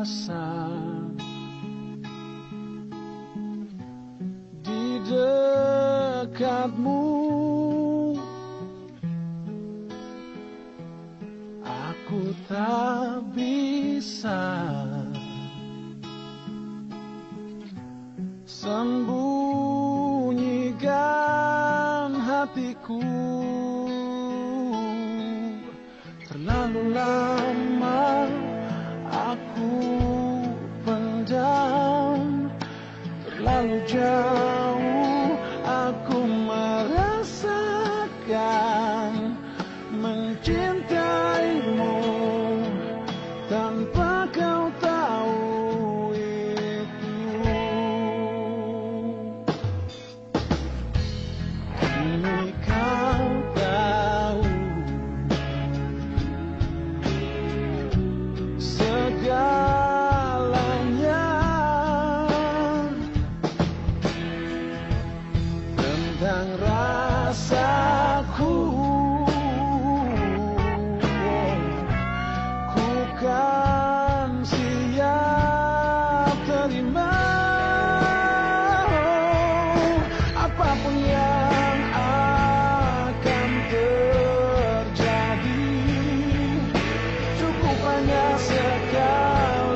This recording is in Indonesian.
rasa di dekatmu. Aku tak bisa sembunyikan hatiku terlalu jauh aku merasakan mencintaimu. apa pun yang akan terjadi Cukup banyak sekali